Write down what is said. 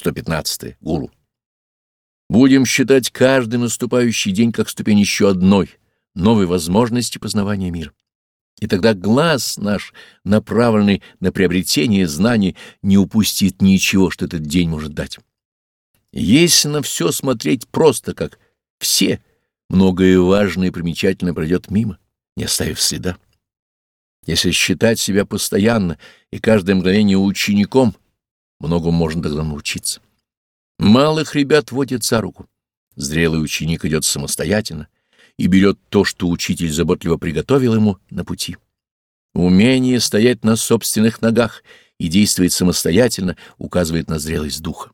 115. Гуру. Будем считать каждый наступающий день как ступень еще одной, новой возможности познавания мира. И тогда глаз наш, направленный на приобретение знаний, не упустит ничего, что этот день может дать. Если на все смотреть просто, как все, многое важное и примечательное пройдет мимо, не оставив следа. Если считать себя постоянно и каждое мгновение учеником, многому можно тогда научиться. Малых ребят водят за руку. Зрелый ученик идет самостоятельно и берет то, что учитель заботливо приготовил ему на пути. Умение стоять на собственных ногах и действовать самостоятельно указывает на зрелость духа.